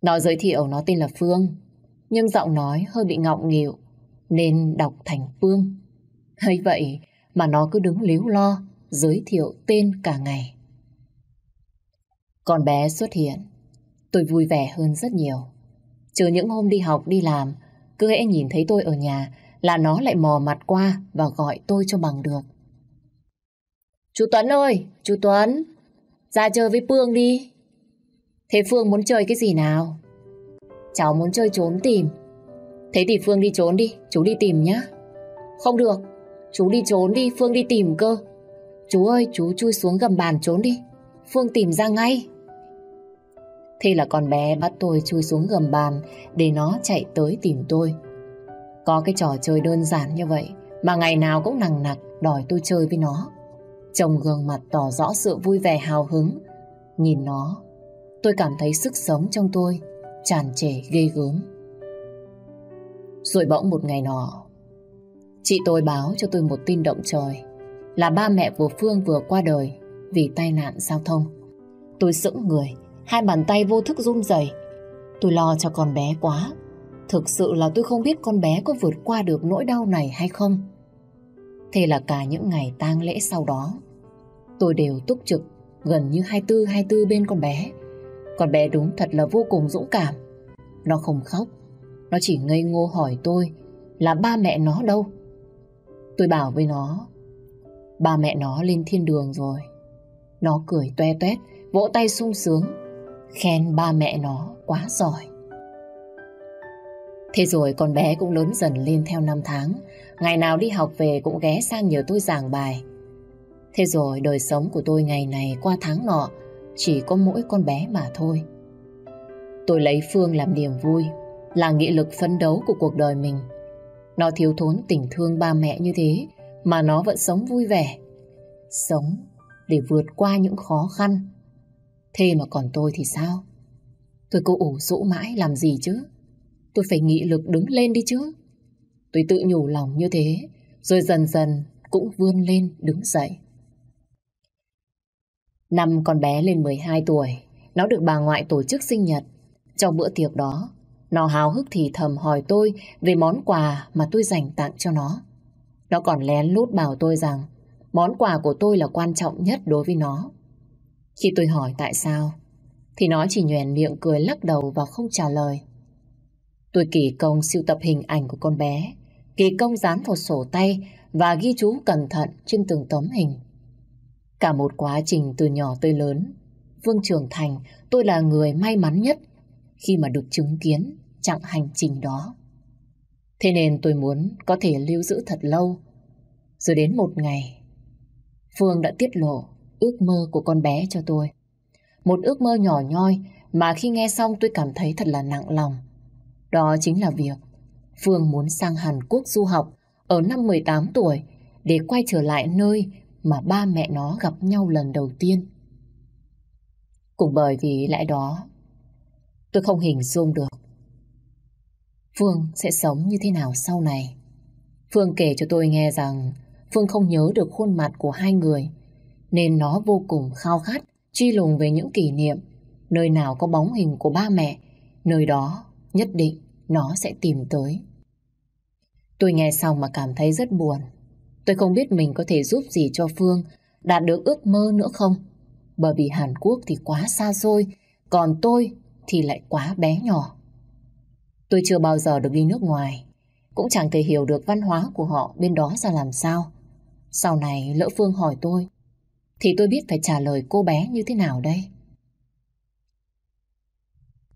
Nó giới thiệu nó tên là Phương, nhưng giọng nói hơi bị ngọng nghịu, nên đọc thành Phương. Hay vậy mà nó cứ đứng líu lo, giới thiệu tên cả ngày. Con bé xuất hiện, tôi vui vẻ hơn rất nhiều. Trừ những hôm đi học đi làm, cứ hễ nhìn thấy tôi ở nhà là nó lại mò mặt qua và gọi tôi cho bằng được. Chú Tuấn ơi, chú Tuấn, ra chơi với Phương đi. Thế Phương muốn chơi cái gì nào? Cháu muốn chơi trốn tìm. Thế thì Phương đi trốn đi, chú đi tìm nhá. Không được, chú đi trốn đi, Phương đi tìm cơ. Chú ơi, chú chui xuống gầm bàn trốn đi. Phương tìm ra ngay. Thế là con bé bắt tôi chui xuống gầm bàn để nó chạy tới tìm tôi. Có cái trò chơi đơn giản như vậy mà ngày nào cũng nằng nặc đòi tôi chơi với nó. Trông gương mặt tỏ rõ sự vui vẻ hào hứng. Nhìn nó, tôi cảm thấy sức sống trong tôi tràn trề ghê gớm. Rồi bỗng một ngày nọ, chị tôi báo cho tôi một tin động trời là ba mẹ của Phương vừa qua đời vì tai nạn giao thông. Tôi sững người, hai bàn tay vô thức run rẩy. Tôi lo cho con bé quá. Thực sự là tôi không biết con bé có vượt qua được nỗi đau này hay không. Thế là cả những ngày tang lễ sau đó, tôi đều túc trực gần như 24-24 bên con bé. Con bé đúng thật là vô cùng dũng cảm. Nó không khóc, nó chỉ ngây ngô hỏi tôi là ba mẹ nó đâu. Tôi bảo với nó, ba mẹ nó lên thiên đường rồi. Nó cười toe toét, vỗ tay sung sướng, khen ba mẹ nó quá giỏi. Thế rồi con bé cũng lớn dần lên theo năm tháng, ngày nào đi học về cũng ghé sang nhờ tôi giảng bài. Thế rồi đời sống của tôi ngày này qua tháng nọ chỉ có mỗi con bé mà thôi. Tôi lấy Phương làm niềm vui, là nghị lực phấn đấu của cuộc đời mình. Nó thiếu thốn tình thương ba mẹ như thế mà nó vẫn sống vui vẻ. Sống để vượt qua những khó khăn. Thế mà còn tôi thì sao? Tôi cứ ủ rũ mãi làm gì chứ? Tôi phải nghị lực đứng lên đi chứ. Tôi tự nhủ lòng như thế, rồi dần dần cũng vươn lên đứng dậy. Năm con bé lên 12 tuổi, nó được bà ngoại tổ chức sinh nhật. Trong bữa tiệc đó, nó hào hức thì thầm hỏi tôi về món quà mà tôi dành tặng cho nó. Nó còn lén lút bảo tôi rằng Món quà của tôi là quan trọng nhất đối với nó. Khi tôi hỏi tại sao, thì nó chỉ nhoèn miệng cười lắc đầu và không trả lời. Tôi kỳ công siêu tập hình ảnh của con bé, kỳ công dán vào sổ tay và ghi chú cẩn thận trên từng tấm hình. Cả một quá trình từ nhỏ tới lớn, Vương Trường Thành tôi là người may mắn nhất khi mà được chứng kiến chặng hành trình đó. Thế nên tôi muốn có thể lưu giữ thật lâu. Rồi đến một ngày, Phương đã tiết lộ ước mơ của con bé cho tôi. Một ước mơ nhỏ nhoi mà khi nghe xong tôi cảm thấy thật là nặng lòng. Đó chính là việc Phương muốn sang Hàn Quốc du học ở năm 18 tuổi để quay trở lại nơi mà ba mẹ nó gặp nhau lần đầu tiên. Cũng bởi vì lẽ đó, tôi không hình dung được Phương sẽ sống như thế nào sau này. Phương kể cho tôi nghe rằng Phương không nhớ được khuôn mặt của hai người, nên nó vô cùng khao khát truy lùng về những kỷ niệm. Nơi nào có bóng hình của ba mẹ, nơi đó nhất định nó sẽ tìm tới. Tôi nghe xong mà cảm thấy rất buồn. Tôi không biết mình có thể giúp gì cho Phương đạt được ước mơ nữa không. Bởi vì Hàn Quốc thì quá xa xôi, còn tôi thì lại quá bé nhỏ. Tôi chưa bao giờ được đi nước ngoài, cũng chẳng thể hiểu được văn hóa của họ bên đó ra làm sao. Sau này lỡ Phương hỏi tôi, thì tôi biết phải trả lời cô bé như thế nào đây.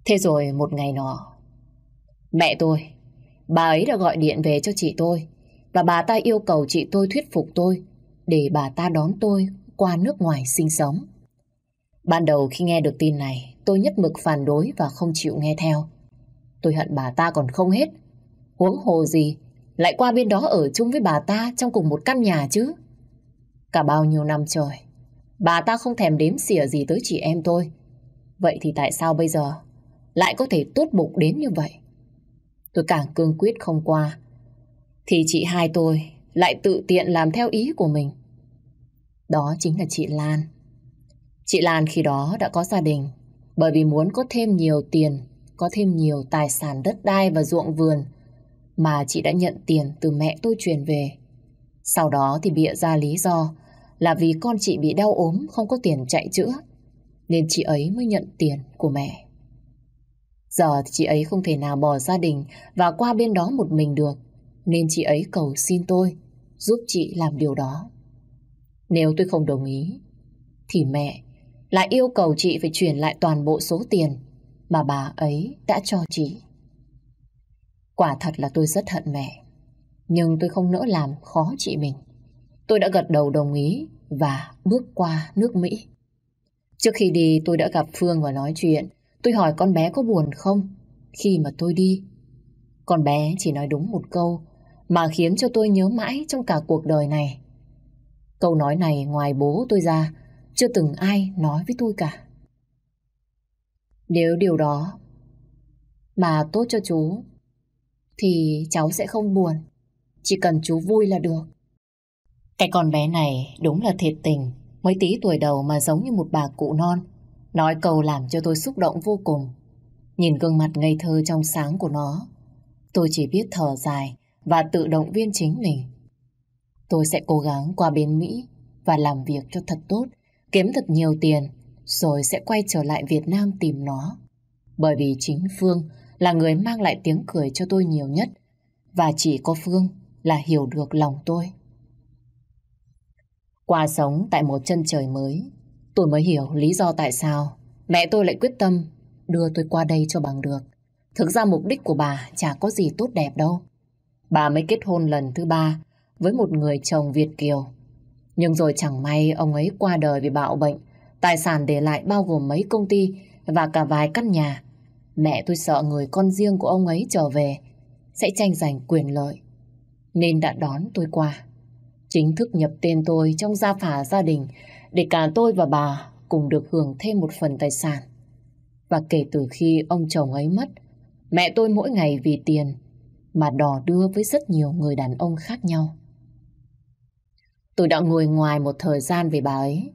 Thế rồi một ngày nọ, mẹ tôi, bà ấy đã gọi điện về cho chị tôi, và bà ta yêu cầu chị tôi thuyết phục tôi để bà ta đón tôi qua nước ngoài sinh sống. Ban đầu khi nghe được tin này, tôi nhất mực phản đối và không chịu nghe theo. Tôi hận bà ta còn không hết. Huống hồ gì, lại qua bên đó ở chung với bà ta trong cùng một căn nhà chứ. Cả bao nhiêu năm trời, bà ta không thèm đếm xỉa gì tới chị em tôi. Vậy thì tại sao bây giờ lại có thể tốt bụng đến như vậy? Tôi càng cương quyết không qua, thì chị hai tôi lại tự tiện làm theo ý của mình. Đó chính là chị Lan. Chị Lan khi đó đã có gia đình, bởi vì muốn có thêm nhiều tiền có thêm nhiều tài sản đất đai và ruộng vườn mà chị đã nhận tiền từ mẹ tôi truyền về. Sau đó thì bịa ra lý do là vì con chị bị đau ốm không có tiền chạy chữa nên chị ấy mới nhận tiền của mẹ. Giờ thì chị ấy không thể nào bỏ gia đình và qua bên đó một mình được nên chị ấy cầu xin tôi giúp chị làm điều đó. Nếu tôi không đồng ý thì mẹ lại yêu cầu chị phải chuyển lại toàn bộ số tiền mà bà ấy đã cho chị. Quả thật là tôi rất hận mẹ, nhưng tôi không nỡ làm khó chị mình. Tôi đã gật đầu đồng ý và bước qua nước Mỹ. Trước khi đi tôi đã gặp Phương và nói chuyện. Tôi hỏi con bé có buồn không khi mà tôi đi. Con bé chỉ nói đúng một câu mà khiến cho tôi nhớ mãi trong cả cuộc đời này. Câu nói này ngoài bố tôi ra, chưa từng ai nói với tôi cả. Nếu điều đó mà tốt cho chú, thì cháu sẽ không buồn. Chỉ cần chú vui là được. Cái con bé này đúng là thiệt tình. Mấy tí tuổi đầu mà giống như một bà cụ non. Nói câu làm cho tôi xúc động vô cùng. Nhìn gương mặt ngây thơ trong sáng của nó. Tôi chỉ biết thở dài và tự động viên chính mình. Tôi sẽ cố gắng qua bên Mỹ và làm việc cho thật tốt, kiếm thật nhiều tiền rồi sẽ quay trở lại Việt Nam tìm nó. Bởi vì chính Phương là người mang lại tiếng cười cho tôi nhiều nhất và chỉ có Phương là hiểu được lòng tôi. Qua sống tại một chân trời mới, tôi mới hiểu lý do tại sao mẹ tôi lại quyết tâm đưa tôi qua đây cho bằng được. Thực ra mục đích của bà chả có gì tốt đẹp đâu. Bà mới kết hôn lần thứ ba với một người chồng Việt Kiều. Nhưng rồi chẳng may ông ấy qua đời vì bạo bệnh Tài sản để lại bao gồm mấy công ty và cả vài căn nhà. Mẹ tôi sợ người con riêng của ông ấy trở về sẽ tranh giành quyền lợi. Nên đã đón tôi qua. Chính thức nhập tên tôi trong gia phả gia đình để cả tôi và bà cùng được hưởng thêm một phần tài sản. Và kể từ khi ông chồng ấy mất, mẹ tôi mỗi ngày vì tiền mà đò đưa với rất nhiều người đàn ông khác nhau. Tôi đã ngồi ngoài một thời gian về bà ấy.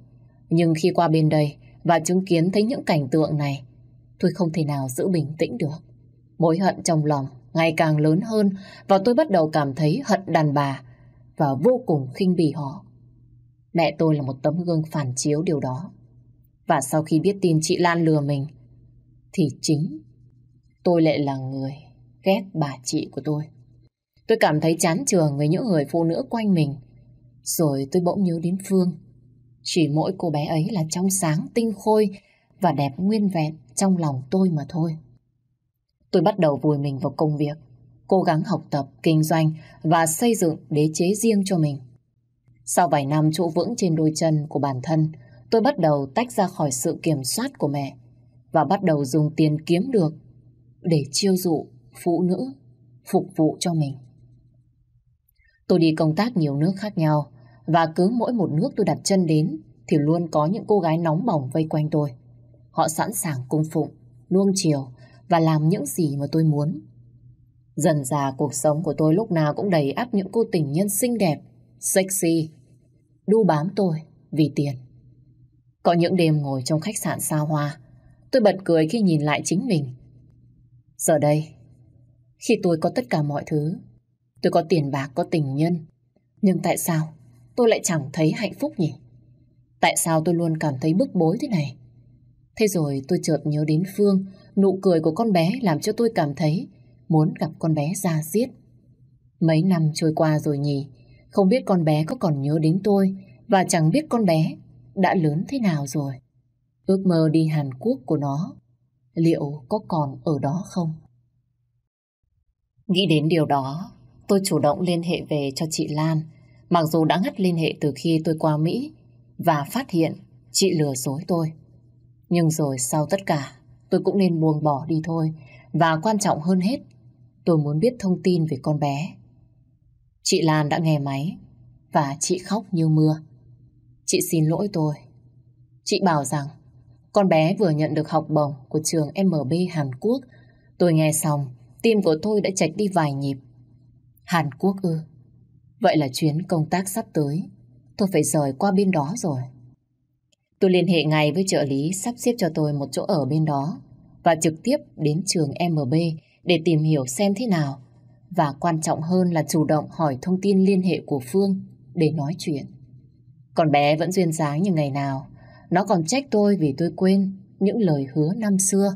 Nhưng khi qua bên đây và chứng kiến thấy những cảnh tượng này, tôi không thể nào giữ bình tĩnh được. Mối hận trong lòng ngày càng lớn hơn và tôi bắt đầu cảm thấy hận đàn bà và vô cùng khinh bỉ họ. Mẹ tôi là một tấm gương phản chiếu điều đó. Và sau khi biết tin chị Lan lừa mình, thì chính tôi lại là người ghét bà chị của tôi. Tôi cảm thấy chán trường với những người phụ nữ quanh mình. Rồi tôi bỗng nhớ đến Phương. Chỉ mỗi cô bé ấy là trong sáng, tinh khôi và đẹp nguyên vẹn trong lòng tôi mà thôi. Tôi bắt đầu vùi mình vào công việc, cố gắng học tập, kinh doanh và xây dựng đế chế riêng cho mình. Sau vài năm trụ vững trên đôi chân của bản thân, tôi bắt đầu tách ra khỏi sự kiểm soát của mẹ và bắt đầu dùng tiền kiếm được để chiêu dụ phụ nữ phục vụ cho mình. Tôi đi công tác nhiều nước khác nhau và cứ mỗi một nước tôi đặt chân đến thì luôn có những cô gái nóng bỏng vây quanh tôi. Họ sẵn sàng cung phụng, nuông chiều và làm những gì mà tôi muốn. Dần dà cuộc sống của tôi lúc nào cũng đầy ắp những cô tình nhân xinh đẹp, sexy, đu bám tôi vì tiền. Có những đêm ngồi trong khách sạn xa hoa, tôi bật cười khi nhìn lại chính mình. Giờ đây, khi tôi có tất cả mọi thứ, tôi có tiền bạc, có tình nhân, nhưng tại sao tôi lại chẳng thấy hạnh phúc nhỉ? Tại sao tôi luôn cảm thấy bức bối thế này? Thế rồi tôi chợt nhớ đến Phương, nụ cười của con bé làm cho tôi cảm thấy muốn gặp con bé ra giết. Mấy năm trôi qua rồi nhỉ, không biết con bé có còn nhớ đến tôi và chẳng biết con bé đã lớn thế nào rồi. Ước mơ đi Hàn Quốc của nó, liệu có còn ở đó không? Nghĩ đến điều đó, tôi chủ động liên hệ về cho chị Lan, mặc dù đã ngắt liên hệ từ khi tôi qua Mỹ và phát hiện chị lừa dối tôi. Nhưng rồi sau tất cả, tôi cũng nên buông bỏ đi thôi. Và quan trọng hơn hết, tôi muốn biết thông tin về con bé. Chị Lan đã nghe máy và chị khóc như mưa. Chị xin lỗi tôi. Chị bảo rằng con bé vừa nhận được học bổng của trường MB Hàn Quốc. Tôi nghe xong, tim của tôi đã chạch đi vài nhịp. Hàn Quốc ư? Vậy là chuyến công tác sắp tới, tôi phải rời qua bên đó rồi. Tôi liên hệ ngay với trợ lý sắp xếp cho tôi một chỗ ở bên đó và trực tiếp đến trường MB để tìm hiểu xem thế nào. Và quan trọng hơn là chủ động hỏi thông tin liên hệ của Phương để nói chuyện. Còn bé vẫn duyên dáng như ngày nào. Nó còn trách tôi vì tôi quên những lời hứa năm xưa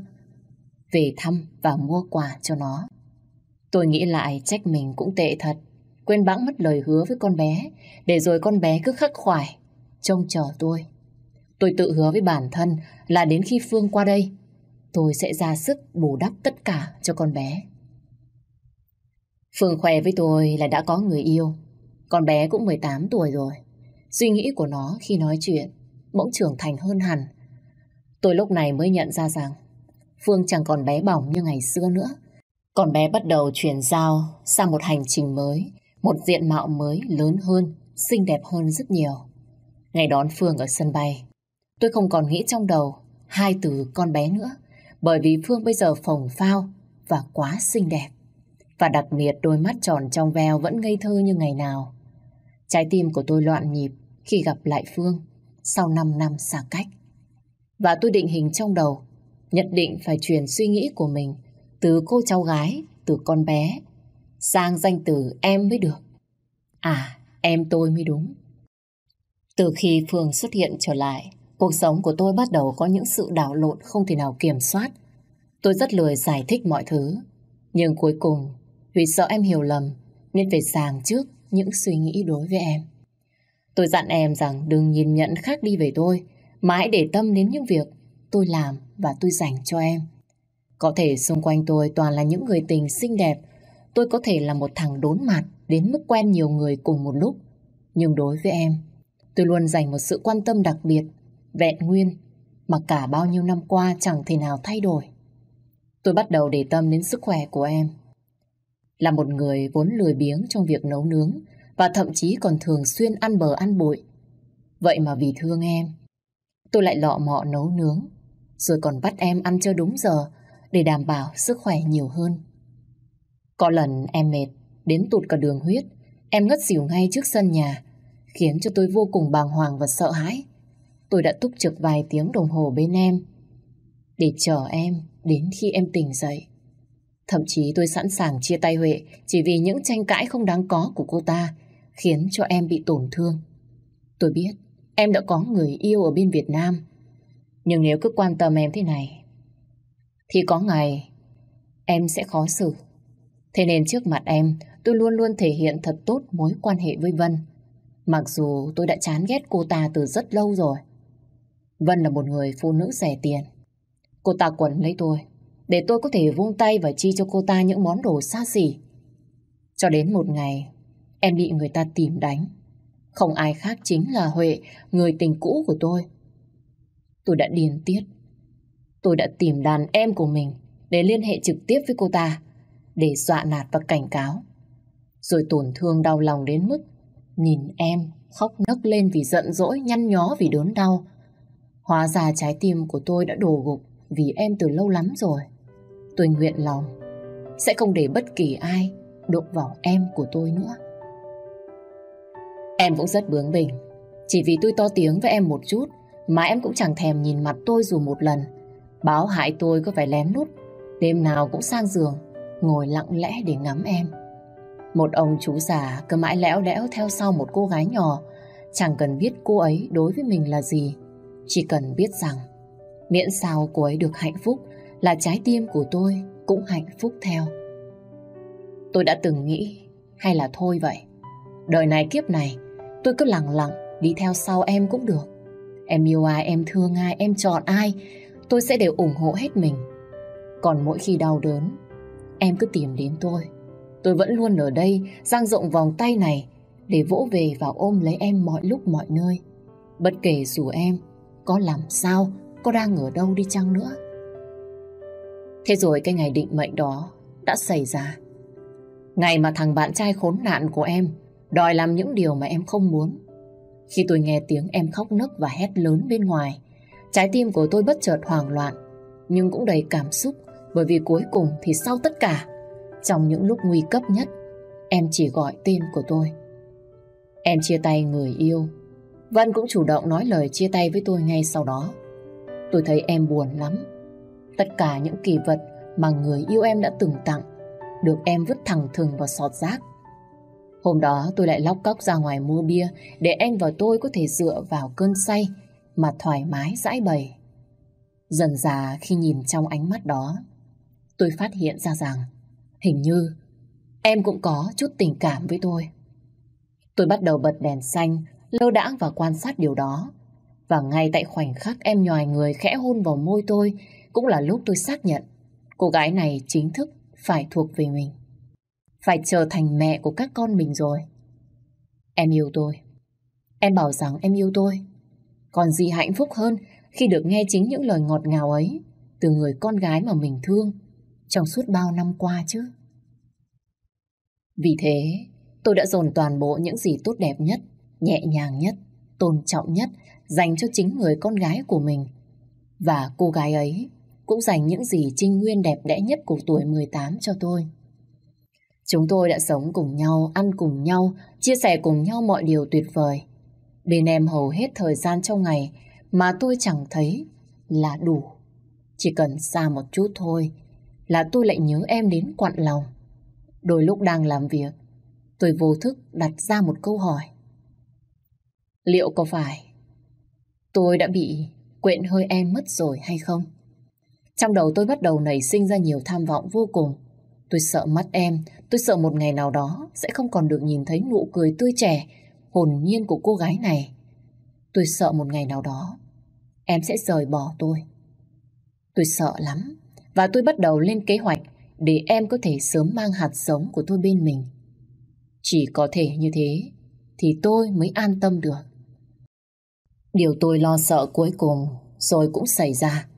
về thăm và mua quà cho nó. Tôi nghĩ lại trách mình cũng tệ thật. Quên bẵng mất lời hứa với con bé để rồi con bé cứ khắc khoải trông chờ tôi. Tôi tự hứa với bản thân là đến khi Phương qua đây, tôi sẽ ra sức bù đắp tất cả cho con bé. Phương khỏe với tôi là đã có người yêu, con bé cũng 18 tuổi rồi. Suy nghĩ của nó khi nói chuyện bỗng trưởng thành hơn hẳn. Tôi lúc này mới nhận ra rằng Phương chẳng còn bé bỏng như ngày xưa nữa. còn bé bắt đầu chuyển giao sang một hành trình mới, một diện mạo mới lớn hơn, xinh đẹp hơn rất nhiều. Ngày đón Phương ở sân bay, Tôi không còn nghĩ trong đầu hai từ con bé nữa, bởi vì Phương bây giờ phồng phao và quá xinh đẹp. Và đặc biệt đôi mắt tròn trong veo vẫn ngây thơ như ngày nào. Trái tim của tôi loạn nhịp khi gặp lại Phương sau 5 năm xa cách. Và tôi định hình trong đầu, nhất định phải truyền suy nghĩ của mình từ cô cháu gái, từ con bé, sang danh từ em mới được. À, em tôi mới đúng. Từ khi Phương xuất hiện trở lại, Cuộc sống của tôi bắt đầu có những sự đảo lộn không thể nào kiểm soát. Tôi rất lười giải thích mọi thứ. Nhưng cuối cùng, vì sợ em hiểu lầm, nên phải sàng trước những suy nghĩ đối với em. Tôi dặn em rằng đừng nhìn nhận khác đi về tôi, mãi để tâm đến những việc tôi làm và tôi dành cho em. Có thể xung quanh tôi toàn là những người tình xinh đẹp, tôi có thể là một thằng đốn mặt đến mức quen nhiều người cùng một lúc. Nhưng đối với em, tôi luôn dành một sự quan tâm đặc biệt vẹn nguyên mà cả bao nhiêu năm qua chẳng thể nào thay đổi. Tôi bắt đầu để tâm đến sức khỏe của em. Là một người vốn lười biếng trong việc nấu nướng và thậm chí còn thường xuyên ăn bờ ăn bụi. Vậy mà vì thương em, tôi lại lọ mọ nấu nướng, rồi còn bắt em ăn cho đúng giờ để đảm bảo sức khỏe nhiều hơn. Có lần em mệt, đến tụt cả đường huyết, em ngất xỉu ngay trước sân nhà, khiến cho tôi vô cùng bàng hoàng và sợ hãi. Tôi đã túc trực vài tiếng đồng hồ bên em để chờ em đến khi em tỉnh dậy. Thậm chí tôi sẵn sàng chia tay Huệ chỉ vì những tranh cãi không đáng có của cô ta khiến cho em bị tổn thương. Tôi biết em đã có người yêu ở bên Việt Nam. Nhưng nếu cứ quan tâm em thế này, thì có ngày em sẽ khó xử. Thế nên trước mặt em, tôi luôn luôn thể hiện thật tốt mối quan hệ với Vân. Mặc dù tôi đã chán ghét cô ta từ rất lâu rồi. Vân là một người phụ nữ rẻ tiền. Cô ta quẩn lấy tôi, để tôi có thể vung tay và chi cho cô ta những món đồ xa xỉ. Cho đến một ngày, em bị người ta tìm đánh. Không ai khác chính là Huệ, người tình cũ của tôi. Tôi đã điên tiết. Tôi đã tìm đàn em của mình để liên hệ trực tiếp với cô ta, để dọa nạt và cảnh cáo. Rồi tổn thương đau lòng đến mức nhìn em khóc nấc lên vì giận dỗi, nhăn nhó vì đớn đau. Hóa ra trái tim của tôi đã đổ gục vì em từ lâu lắm rồi. Tôi nguyện lòng sẽ không để bất kỳ ai đụng vào em của tôi nữa. Em cũng rất bướng bỉnh. Chỉ vì tôi to tiếng với em một chút mà em cũng chẳng thèm nhìn mặt tôi dù một lần. Báo hại tôi có phải lén lút. Đêm nào cũng sang giường, ngồi lặng lẽ để ngắm em. Một ông chú già cứ mãi lẽo đẽo theo sau một cô gái nhỏ. Chẳng cần biết cô ấy đối với mình là gì. Chỉ cần biết rằng miễn sao cô ấy được hạnh phúc là trái tim của tôi cũng hạnh phúc theo. Tôi đã từng nghĩ hay là thôi vậy. Đời này kiếp này tôi cứ lặng lặng đi theo sau em cũng được. Em yêu ai, em thương ai, em chọn ai, tôi sẽ đều ủng hộ hết mình. Còn mỗi khi đau đớn, em cứ tìm đến tôi. Tôi vẫn luôn ở đây, dang rộng vòng tay này để vỗ về và ôm lấy em mọi lúc mọi nơi. Bất kể dù em có làm sao, có đang ở đâu đi chăng nữa. Thế rồi cái ngày định mệnh đó đã xảy ra. Ngày mà thằng bạn trai khốn nạn của em đòi làm những điều mà em không muốn. Khi tôi nghe tiếng em khóc nấc và hét lớn bên ngoài, trái tim của tôi bất chợt hoảng loạn, nhưng cũng đầy cảm xúc bởi vì cuối cùng thì sau tất cả, trong những lúc nguy cấp nhất, em chỉ gọi tên của tôi. Em chia tay người yêu. Vân cũng chủ động nói lời chia tay với tôi ngay sau đó. Tôi thấy em buồn lắm. Tất cả những kỳ vật mà người yêu em đã từng tặng được em vứt thẳng thừng vào sọt rác. Hôm đó tôi lại lóc cóc ra ngoài mua bia để anh và tôi có thể dựa vào cơn say mà thoải mái giải bày. Dần dà khi nhìn trong ánh mắt đó, tôi phát hiện ra rằng hình như em cũng có chút tình cảm với tôi. Tôi bắt đầu bật đèn xanh, lơ đãng và quan sát điều đó. Và ngay tại khoảnh khắc em nhòi người khẽ hôn vào môi tôi cũng là lúc tôi xác nhận cô gái này chính thức phải thuộc về mình. Phải trở thành mẹ của các con mình rồi. Em yêu tôi. Em bảo rằng em yêu tôi. Còn gì hạnh phúc hơn khi được nghe chính những lời ngọt ngào ấy từ người con gái mà mình thương trong suốt bao năm qua chứ. Vì thế, tôi đã dồn toàn bộ những gì tốt đẹp nhất, nhẹ nhàng nhất, tôn trọng nhất dành cho chính người con gái của mình. Và cô gái ấy cũng dành những gì trinh nguyên đẹp đẽ nhất của tuổi 18 cho tôi. Chúng tôi đã sống cùng nhau, ăn cùng nhau, chia sẻ cùng nhau mọi điều tuyệt vời. Bên em hầu hết thời gian trong ngày mà tôi chẳng thấy là đủ. Chỉ cần xa một chút thôi là tôi lại nhớ em đến quặn lòng. Đôi lúc đang làm việc, tôi vô thức đặt ra một câu hỏi. Liệu có phải tôi đã bị quện hơi em mất rồi hay không? Trong đầu tôi bắt đầu nảy sinh ra nhiều tham vọng vô cùng. Tôi sợ mất em, tôi sợ một ngày nào đó sẽ không còn được nhìn thấy nụ cười tươi trẻ, hồn nhiên của cô gái này. Tôi sợ một ngày nào đó em sẽ rời bỏ tôi. Tôi sợ lắm và tôi bắt đầu lên kế hoạch để em có thể sớm mang hạt giống của tôi bên mình. Chỉ có thể như thế thì tôi mới an tâm được. Điều tôi lo sợ cuối cùng rồi cũng xảy ra.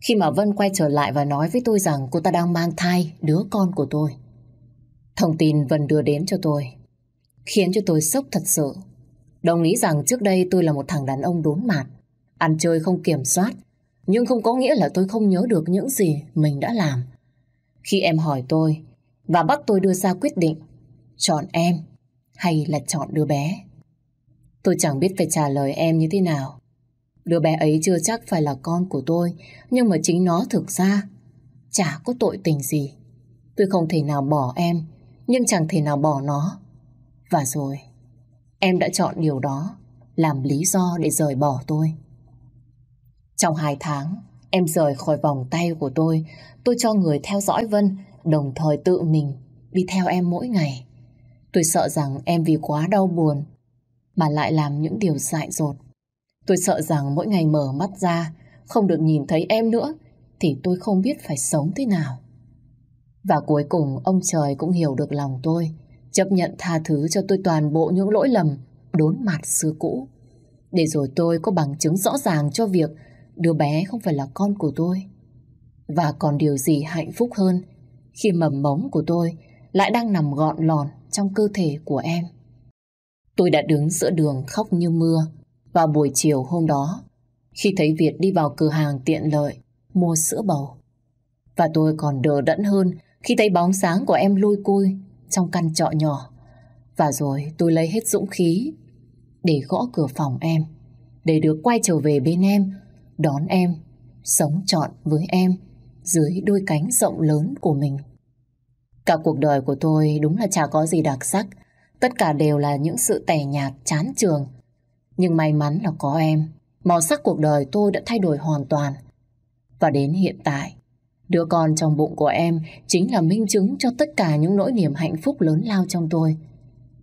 Khi mà Vân quay trở lại và nói với tôi rằng cô ta đang mang thai đứa con của tôi. Thông tin Vân đưa đến cho tôi khiến cho tôi sốc thật sự. Đồng ý rằng trước đây tôi là một thằng đàn ông đốn mạt, ăn chơi không kiểm soát, nhưng không có nghĩa là tôi không nhớ được những gì mình đã làm. Khi em hỏi tôi và bắt tôi đưa ra quyết định chọn em hay là chọn đứa bé, tôi chẳng biết phải trả lời em như thế nào. Đứa bé ấy chưa chắc phải là con của tôi, nhưng mà chính nó thực ra chả có tội tình gì. Tôi không thể nào bỏ em, nhưng chẳng thể nào bỏ nó. Và rồi, em đã chọn điều đó làm lý do để rời bỏ tôi. Trong hai tháng, em rời khỏi vòng tay của tôi, tôi cho người theo dõi Vân, đồng thời tự mình đi theo em mỗi ngày. Tôi sợ rằng em vì quá đau buồn mà lại làm những điều dại dột. Tôi sợ rằng mỗi ngày mở mắt ra không được nhìn thấy em nữa thì tôi không biết phải sống thế nào. Và cuối cùng ông trời cũng hiểu được lòng tôi, chấp nhận tha thứ cho tôi toàn bộ những lỗi lầm đốn mặt xưa cũ. Để rồi tôi có bằng chứng rõ ràng cho việc đứa bé không phải là con của tôi. Và còn điều gì hạnh phúc hơn khi mầm mống của tôi lại đang nằm gọn lòn trong cơ thể của em. Tôi đã đứng giữa đường khóc như mưa vào buổi chiều hôm đó khi thấy Việt đi vào cửa hàng tiện lợi mua sữa bầu. Và tôi còn đờ đẫn hơn khi thấy bóng sáng của em lôi côi trong căn trọ nhỏ. Và rồi tôi lấy hết dũng khí để gõ cửa phòng em, để được quay trở về bên em, đón em, sống trọn với em dưới đôi cánh rộng lớn của mình. Cả cuộc đời của tôi đúng là chả có gì đặc sắc, tất cả đều là những sự tẻ nhạt, chán trường. Nhưng may mắn là có em, màu sắc cuộc đời tôi đã thay đổi hoàn toàn. Và đến hiện tại, đứa con trong bụng của em chính là minh chứng cho tất cả những nỗi niềm hạnh phúc lớn lao trong tôi.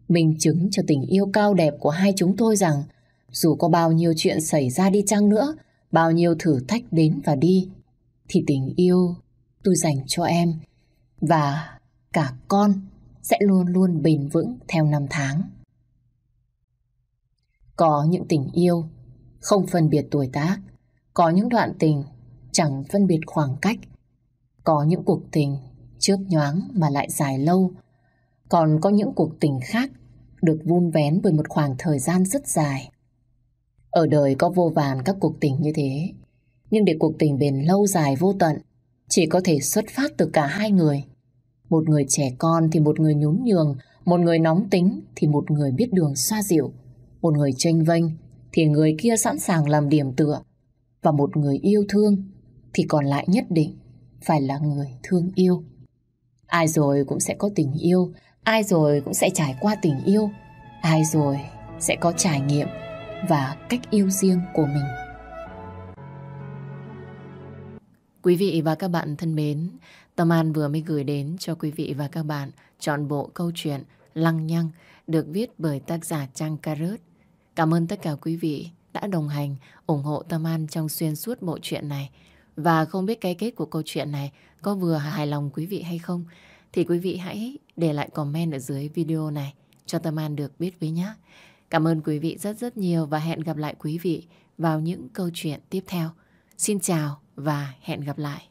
Minh chứng cho tình yêu cao đẹp của hai chúng tôi rằng dù có bao nhiêu chuyện xảy ra đi chăng nữa, bao nhiêu thử thách đến và đi, thì tình yêu tôi dành cho em và cả con sẽ luôn luôn bền vững theo năm tháng. Có những tình yêu không phân biệt tuổi tác, có những đoạn tình chẳng phân biệt khoảng cách, có những cuộc tình chớp nhoáng mà lại dài lâu, còn có những cuộc tình khác được vun vén bởi một khoảng thời gian rất dài. Ở đời có vô vàn các cuộc tình như thế, nhưng để cuộc tình bền lâu dài vô tận, chỉ có thể xuất phát từ cả hai người. Một người trẻ con thì một người nhún nhường, một người nóng tính thì một người biết đường xoa dịu, một người tranh vênh thì người kia sẵn sàng làm điểm tựa, và một người yêu thương thì còn lại nhất định phải là người thương yêu. Ai rồi cũng sẽ có tình yêu, ai rồi cũng sẽ trải qua tình yêu, ai rồi sẽ có trải nghiệm và cách yêu riêng của mình. Quý vị và các bạn thân mến, Tâm An vừa mới gửi đến cho quý vị và các bạn trọn bộ câu chuyện Lăng Nhăng được viết bởi tác giả Trang Carrot. Cảm ơn tất cả quý vị đã đồng hành, ủng hộ Tâm An trong xuyên suốt bộ truyện này. Và không biết cái kết của câu chuyện này có vừa hài lòng quý vị hay không, thì quý vị hãy để lại comment ở dưới video này cho Tâm An được biết với nhé. Cảm ơn quý vị rất rất nhiều và hẹn gặp lại quý vị vào những câu chuyện tiếp theo. Xin chào và hẹn gặp lại.